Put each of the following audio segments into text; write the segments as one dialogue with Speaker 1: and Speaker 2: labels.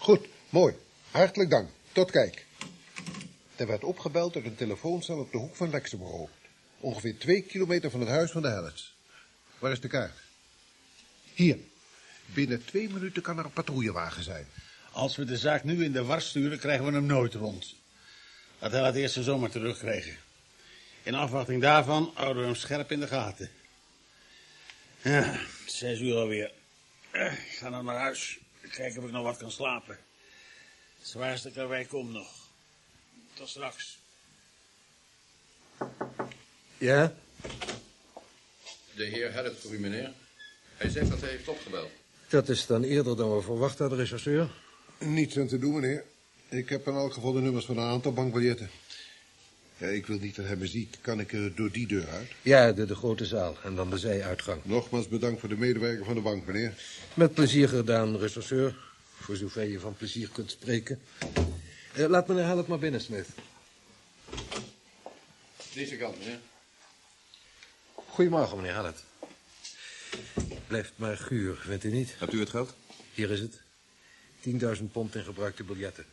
Speaker 1: Goed, mooi. Hartelijk dank. Tot kijk. Er werd opgebeld uit een telefooncel op de hoek van Luxemburg. Ongeveer twee kilometer van het huis van de Hellets. Waar is de kaart? Hier. Binnen twee minuten kan er een patrouillewagen zijn.
Speaker 2: Als we de zaak nu in de war sturen, krijgen we hem nooit rond. Dat hij het eerste zomer terugkrijgen. In afwachting daarvan houden we hem scherp in de gaten. Ja, zes uur alweer. Eh, Ik ga dan naar huis. Kijken of ik nog wat kan slapen. Het zwaarste karwei komt nog. Tot straks.
Speaker 1: Ja?
Speaker 3: De heer Hellet voor u, meneer. Hij zegt dat hij heeft opgebeld.
Speaker 4: Dat is dan eerder dan we verwacht hadden, rechercheur.
Speaker 1: Niets aan te doen, meneer. Ik heb in elk geval de nummers van een aantal bankbiljetten. Ja, ik wil niet dat hij me ziet. Kan ik er door die deur uit?
Speaker 4: Ja, de, de grote zaal en dan de zijuitgang.
Speaker 1: Nogmaals bedankt voor de medewerker van de bank, meneer.
Speaker 4: Met plezier gedaan, rechercheur. Voor zover je van plezier kunt spreken. Eh, laat meneer Help maar binnen, Smith.
Speaker 3: Deze kant, meneer.
Speaker 4: Goedemorgen, meneer Hellet. Blijft maar guur, vindt u niet?
Speaker 3: Hebt u het geld?
Speaker 4: Hier is het. 10.000 pond in gebruikte biljetten.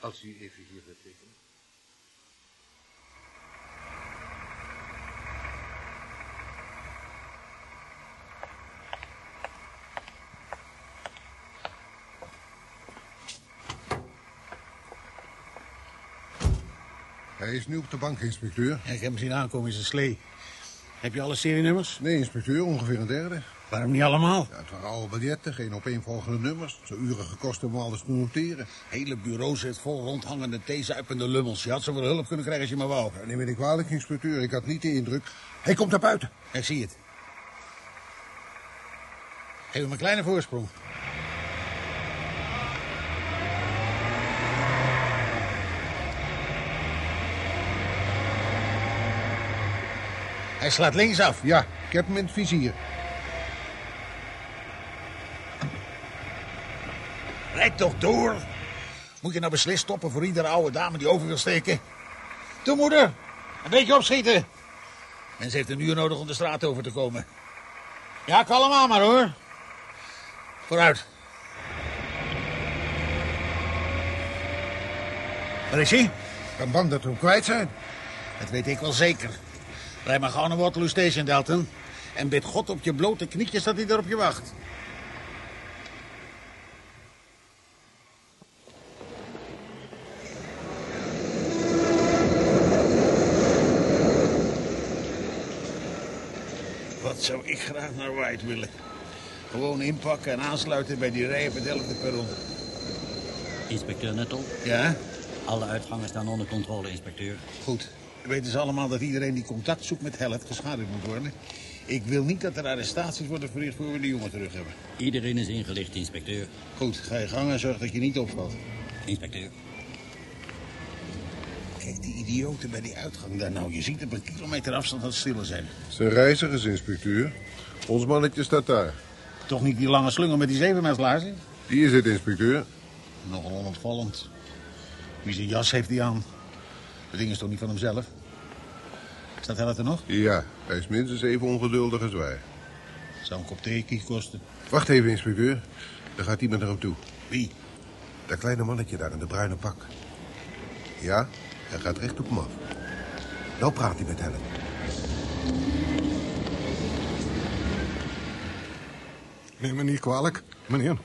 Speaker 4: Als u even hier wilt tekenen.
Speaker 1: Is nu op de bank, inspecteur.
Speaker 2: Ik heb hem zien aankomen in zijn slee. Heb je alle serienummers?
Speaker 1: Nee, inspecteur, ongeveer een derde.
Speaker 2: Waarom niet allemaal?
Speaker 1: Ja, het waren oude biljetten, geen opeenvolgende nummers. Het zou uren gekost om alles te noteren.
Speaker 2: Het hele bureau zit vol rondhangende theezuipende lummels. Je had zoveel hulp kunnen krijgen als je maar wou.
Speaker 1: Ja, neem me niet kwalijk, inspecteur. Ik had niet de indruk. Hij komt naar buiten.
Speaker 2: Ik zie het. Geef hem een kleine voorsprong. Hij slaat linksaf.
Speaker 1: Ja, ik heb hem in het vizier.
Speaker 2: Rijd toch door. Moet je nou beslist stoppen voor iedere oude dame die over wil steken? Toe, moeder. Een beetje opschieten. Mensen heeft een uur nodig om de straat over te komen. Ja, kalm aan maar, hoor. Vooruit. Waar is hij?
Speaker 1: Ik ben bang dat we hem kwijt zijn.
Speaker 2: Dat weet ik wel zeker. Rijd maar gauw naar Waterloo Station, Dalton. En bid God op je blote knietjes dat hij daar op je wacht. Wat zou ik graag naar White willen? Gewoon inpakken en aansluiten bij die rij op het 11e perron.
Speaker 5: Inspecteur Nuttel,
Speaker 2: Ja?
Speaker 5: alle uitgangen staan onder controle, inspecteur.
Speaker 2: Goed. Weten ze allemaal dat iedereen die contact zoekt met Hellet geschaduwd moet worden? Ik wil niet dat er arrestaties worden verricht voor we de jongen terug hebben.
Speaker 5: Iedereen is ingelicht, inspecteur.
Speaker 2: Goed, ga je gang en zorg dat je niet opvalt.
Speaker 5: Inspecteur.
Speaker 2: Kijk, die idioten bij die uitgang daar nou. Je ziet op een kilometer afstand dat ze stil zijn.
Speaker 1: Zijn reizigersinspecteur. Ons mannetje staat daar.
Speaker 2: Toch niet die lange slungel met die zevenmenslaarzen?
Speaker 1: Die is het, inspecteur.
Speaker 2: Nogal onopvallend. Wie zijn jas heeft hij aan? Dat ding is toch niet van hemzelf? Staat Hellet er nog?
Speaker 1: Ja, hij is minstens even ongeduldig als wij.
Speaker 2: Zou een kop thee kosten.
Speaker 1: Wacht even, inspecteur. Er gaat iemand naar hem toe.
Speaker 2: Wie?
Speaker 1: Dat kleine mannetje daar in de bruine pak. Ja, hij gaat recht op hem af. Nou praat hij met Helen.
Speaker 6: Neem me niet kwalijk, meneer.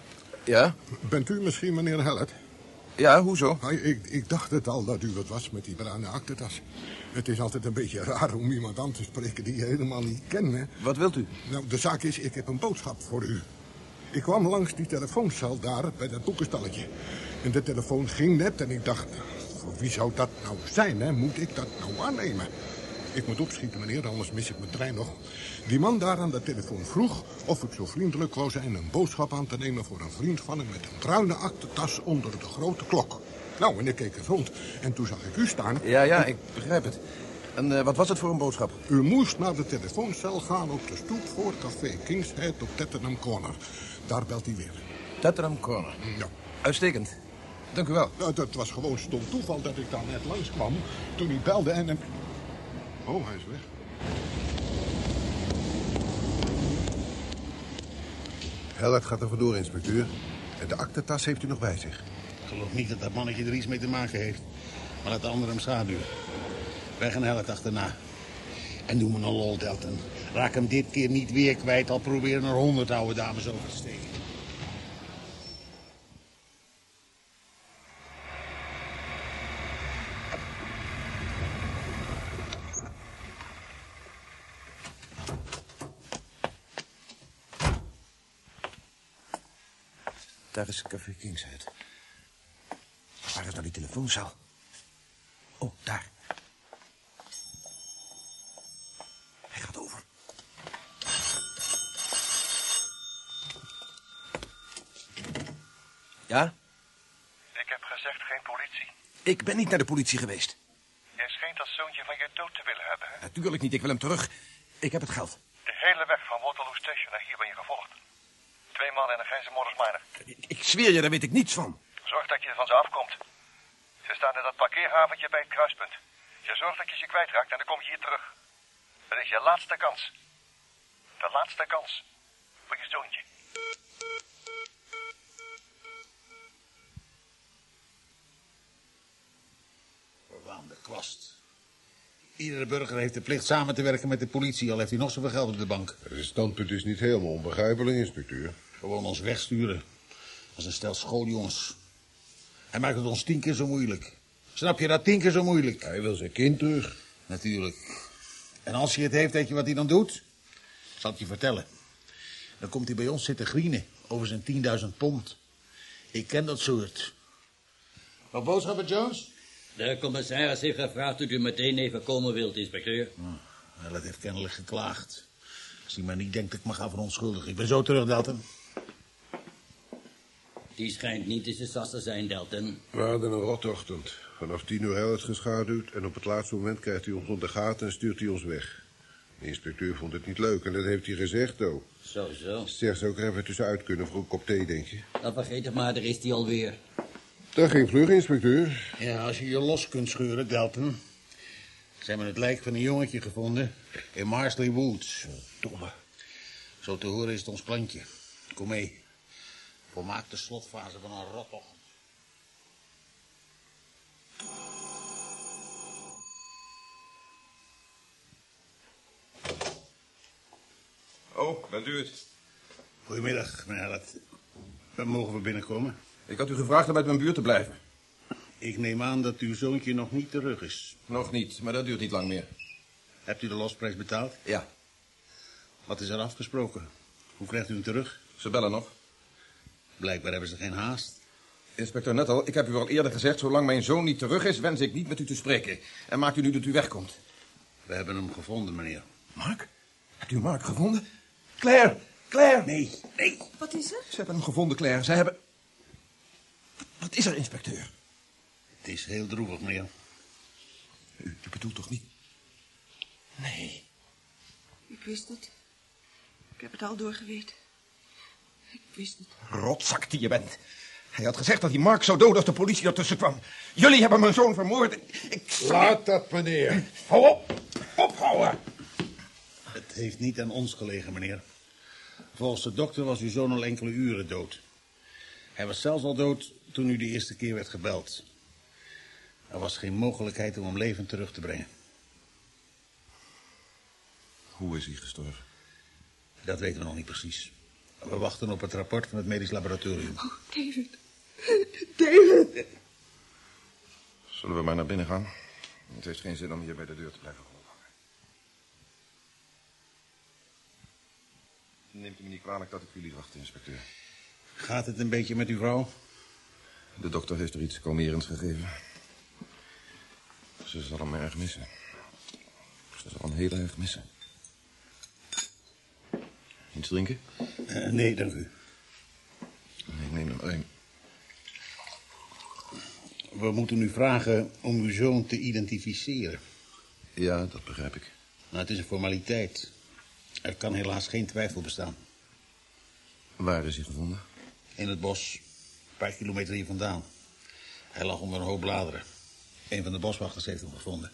Speaker 7: Ja?
Speaker 6: Bent u misschien meneer Hellet?
Speaker 7: Ja, hoezo?
Speaker 6: Ik, ik dacht het al dat u het was met die bruine aktentas. Het is altijd een beetje raar om iemand aan te spreken die je helemaal niet kent. Hè?
Speaker 7: Wat wilt u?
Speaker 6: Nou, de zaak is, ik heb een boodschap voor u. Ik kwam langs die telefooncel daar bij dat boekenstalletje. En de telefoon ging net en ik dacht, voor wie zou dat nou zijn, hè? Moet ik dat nou aannemen? Ik moet opschieten, meneer, anders mis ik mijn trein nog. Die man daar aan de telefoon vroeg of ik zo vriendelijk wou zijn een boodschap aan te nemen voor een vriend van hem met een bruine aktentas onder de grote klok. Nou, en ik keek er rond en toen zag ik u staan.
Speaker 7: Ja, ja, ik begrijp het. En eh, wat was het voor een boodschap?
Speaker 6: U moest naar de telefooncel gaan op de stoep voor Café Kingshead op Tettenham Corner. Daar belt hij weer.
Speaker 7: Tettenham Corner.
Speaker 6: Ja.
Speaker 7: Uitstekend. Dank u wel.
Speaker 6: Nou, dat was gewoon stom toeval dat ik daar net langskwam toen hij belde en... Oh, hij is weg.
Speaker 1: Hellet gaat er vandoor, inspecteur. En de aktentas heeft u nog bij zich?
Speaker 2: Ik geloof niet dat dat mannetje er iets mee te maken heeft. Maar laat de anderen hem schaduwen. Wij gaan het achterna. En doe me een lol, Delton. Raak hem dit keer niet weer kwijt, al proberen er honderd oude dames over te steken.
Speaker 7: Daar is Café Kingshead. Waar is nou die telefoonzaal? Oh, daar. Hij gaat over. Ja?
Speaker 8: Ik heb gezegd geen politie.
Speaker 7: Ik ben niet naar de politie geweest.
Speaker 8: Jij schijnt dat zoontje van je dood te willen hebben. Hè?
Speaker 7: Natuurlijk niet, ik wil hem terug. Ik heb het geld.
Speaker 8: De hele weg van Waterloo Station naar hier ben je gevolgd. Twee mannen en een grijze motordsminer.
Speaker 7: Ik, ik zweer je, daar weet ik niets van.
Speaker 8: Zorg dat je van ze afkomt. Ze staan in dat parkeerhaventje bij het kruispunt. Je zorgt dat je ze kwijtraakt en dan kom je hier terug. Dat is je laatste kans. De laatste kans. Voor je zoontje.
Speaker 2: Verwaande kwast. Iedere burger heeft de plicht samen te werken met de politie, al heeft hij nog zoveel geld op de bank.
Speaker 1: Het standpunt is niet helemaal onbegrijpelijk, inspecteur.
Speaker 2: Gewoon ons wegsturen. Als een stel schooljongens. Hij maakt het ons tien keer zo moeilijk. Snap je dat tien keer zo moeilijk?
Speaker 1: Hij wil zijn kind terug.
Speaker 2: Natuurlijk. En als hij het heeft, weet je wat hij dan doet? Ik zal het je vertellen. Dan komt hij bij ons zitten grienen over zijn 10.000 pond. Ik ken dat soort. Wat boodschappen, Jones?
Speaker 5: De commissaris heeft gevraagd of u meteen even komen wilt, inspecteur.
Speaker 2: Wel, het heeft kennelijk geklaagd. Als hij maar niet denkt dat ik me ga verontschuldigen. Ik ben zo terug, Delton.
Speaker 5: Die schijnt niet in zijn sas te zijn, Delton.
Speaker 1: We hadden een rotochtend. Vanaf tien uur is geschaduwd en op het laatste moment krijgt hij ons onder de gaten en stuurt hij ons weg. De inspecteur vond het niet leuk en dat heeft hij gezegd ook.
Speaker 5: Zo, zo.
Speaker 1: Zeg, zou ik er even tussenuit kunnen voor een kop thee, denk je?
Speaker 5: Dan vergeet het maar, daar is hij alweer.
Speaker 1: Dat ging vlug, inspecteur.
Speaker 2: Ja, als je je los kunt scheuren, Delton. Ze hebben het lijk van een jongetje gevonden in Marsley Woods.
Speaker 7: Domme.
Speaker 2: Zo te horen is het ons plantje. Kom mee. Volmaakt de slotfase van een rotochtend.
Speaker 9: Oh, bent u het?
Speaker 2: Goedemiddag, meneer. Dan mogen we binnenkomen.
Speaker 9: Ik had u gevraagd om uit mijn buurt te blijven.
Speaker 2: Ik neem aan dat uw zoontje nog niet terug is.
Speaker 9: Nog niet, maar dat duurt niet lang meer.
Speaker 2: Hebt u de losprijs betaald?
Speaker 9: Ja,
Speaker 2: Wat is er afgesproken? Hoe krijgt u hem terug?
Speaker 9: ze bellen nog.
Speaker 2: Blijkbaar hebben ze geen haast.
Speaker 9: Inspecteur Nettel, ik heb u al eerder gezegd... zolang mijn zoon niet terug is, wens ik niet met u te spreken. En maakt u nu dat u wegkomt.
Speaker 2: We hebben hem gevonden, meneer.
Speaker 7: Mark? Hebt u Mark gevonden? Claire! Claire!
Speaker 2: Nee, nee.
Speaker 10: Wat is er?
Speaker 7: Ze hebben hem gevonden, Claire. Ze hebben... Wat is er, inspecteur?
Speaker 2: Het is heel droevig, meneer.
Speaker 7: U, u bedoelt toch niet... Nee.
Speaker 10: Ik wist het. Ik heb het al doorgeweten. Ik wist het.
Speaker 7: Rotzak die je bent. Hij had gezegd dat hij Mark zou doden als de politie ertussen kwam. Jullie hebben mijn zoon vermoord. Ik...
Speaker 1: Laat dat, meneer.
Speaker 7: Hou op! Ophouden!
Speaker 2: Het heeft niet aan ons gelegen, meneer. Volgens de dokter was uw zoon al enkele uren dood. Hij was zelfs al dood toen u de eerste keer werd gebeld. Er was geen mogelijkheid om hem levend terug te brengen.
Speaker 9: Hoe is hij gestorven?
Speaker 2: Dat weten we nog niet precies. We wachten op het rapport van het medisch laboratorium.
Speaker 10: Oh, David. David.
Speaker 9: Zullen we maar naar binnen gaan? Het heeft geen zin om hier bij de deur te blijven rondhangen. Neemt u me niet kwalijk dat ik jullie wacht, inspecteur.
Speaker 2: Gaat het een beetje met uw vrouw?
Speaker 9: De dokter heeft er iets kalmerends gegeven. Ze zal hem erg missen. Ze zal hem heel erg missen. Iets drinken?
Speaker 2: Eh, nee, dank u.
Speaker 9: Ik neem er maar één.
Speaker 2: We moeten u vragen om uw zoon te identificeren.
Speaker 9: Ja, dat begrijp ik.
Speaker 2: Nou, het is een formaliteit. Er kan helaas geen twijfel bestaan.
Speaker 9: Waar is hij gevonden?
Speaker 2: In het bos, een paar kilometer hier vandaan. Hij lag onder een hoop bladeren. Een van de boswachters heeft hem gevonden.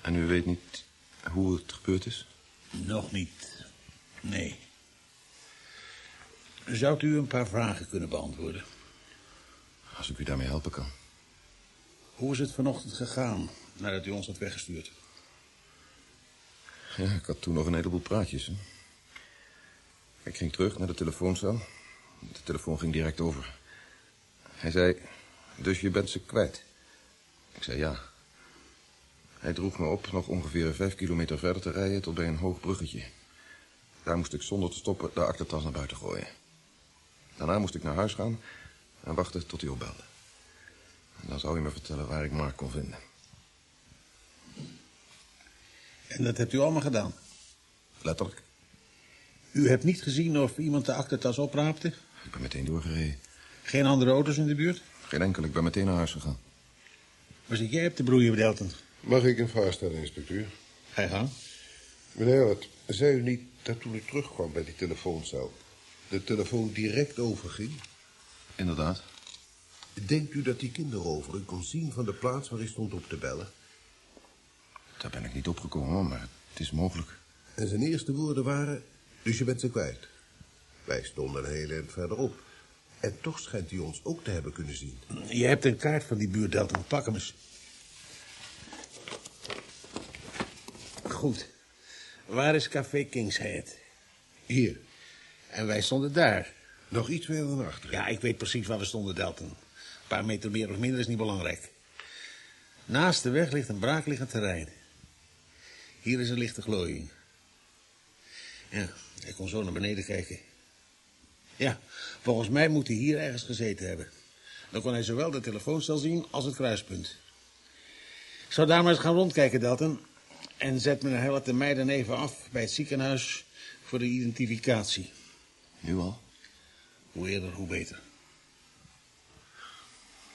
Speaker 9: En u weet niet hoe het gebeurd is?
Speaker 2: Nog niet. Nee. Zou u een paar vragen kunnen beantwoorden?
Speaker 9: Als ik u daarmee helpen kan.
Speaker 2: Hoe is het vanochtend gegaan nadat u ons had weggestuurd?
Speaker 9: Ja, ik had toen nog een heleboel praatjes. Hè? Ik ging terug naar de telefooncel. De telefoon ging direct over. Hij zei, dus je bent ze kwijt. Ik zei ja. Hij droeg me op nog ongeveer vijf kilometer verder te rijden tot bij een hoog bruggetje. Daar moest ik zonder te stoppen de aktentas naar buiten gooien. Daarna moest ik naar huis gaan en wachten tot hij opbelde. En dan zou hij me vertellen waar ik Mark kon vinden.
Speaker 2: En dat hebt u allemaal gedaan?
Speaker 9: Letterlijk.
Speaker 2: U hebt niet gezien of iemand de aktentas opraapte?
Speaker 9: Ik ben meteen doorgereden.
Speaker 2: Geen andere auto's in de buurt?
Speaker 9: Geen enkel, ik ben meteen naar huis gegaan.
Speaker 2: Waar zit jij op de broeien, Delton?
Speaker 1: Mag ik een vraag stellen, inspecteur?
Speaker 2: Ga je gang.
Speaker 1: Meneer Hellert, zei u niet dat toen u terugkwam bij die telefooncel... de telefoon direct overging?
Speaker 9: Inderdaad.
Speaker 1: Denkt u dat die kinderover u kon zien van de plaats waar hij stond op te bellen?
Speaker 9: Daar ben ik niet opgekomen, maar het is mogelijk.
Speaker 1: En zijn eerste woorden waren, dus je bent ze kwijt. Wij stonden een hele eind verderop. En toch schijnt hij ons ook te hebben kunnen zien.
Speaker 2: Je hebt een kaart van die buurt, Delton. Pak hem eens. Goed. Waar is Café King's Head?
Speaker 1: Hier.
Speaker 2: En wij stonden daar.
Speaker 1: Nog iets meer dan achter.
Speaker 2: Ja, ik weet precies waar we stonden, Delton. Een paar meter meer of minder is niet belangrijk. Naast de weg ligt een braakliggend terrein. Hier is een lichte glooiing. Ja, ik kon zo naar beneden kijken. Ja, volgens mij moet hij hier ergens gezeten hebben. Dan kon hij zowel de telefooncel zien als het kruispunt. Ik zou daar maar eens gaan rondkijken, Delton. En zet meneer Hellert en mij dan even af bij het ziekenhuis voor de identificatie.
Speaker 9: Nu al?
Speaker 2: Hoe eerder, hoe beter.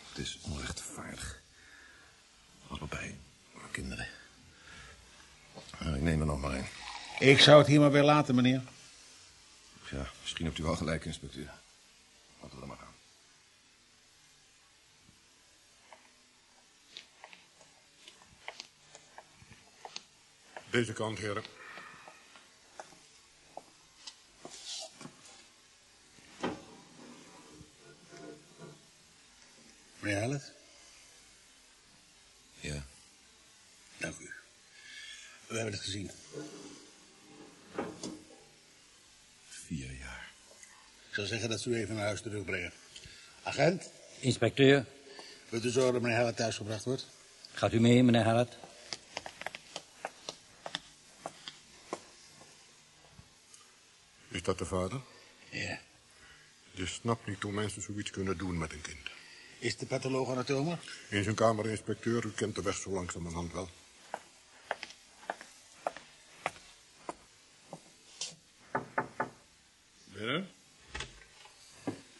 Speaker 9: Het is onrechtvaardig. Allebei kinderen. Nou, ik neem er nog maar een.
Speaker 2: Ik zou het hier maar bij laten, meneer.
Speaker 9: Ja, misschien hebt u wel gelijk, inspecteur. Laten we er maar gaan.
Speaker 6: Deze kant, heren.
Speaker 2: Meneer Hellert,
Speaker 9: Ja.
Speaker 2: dank u. We hebben het gezien. Zou zeggen dat ze u even naar huis terugbrengen. Agent,
Speaker 5: Inspecteur,
Speaker 2: wilt u zorgen dat meneer Hellert thuisgebracht wordt?
Speaker 5: gaat u mee, meneer Hellert?
Speaker 6: Is dat de vader?
Speaker 2: Ja.
Speaker 6: Je snapt niet hoe mensen zoiets kunnen doen met een kind.
Speaker 2: Is de patholoog anatome?
Speaker 6: In zijn kamer, inspecteur, u kent de weg zo langzamerhand wel.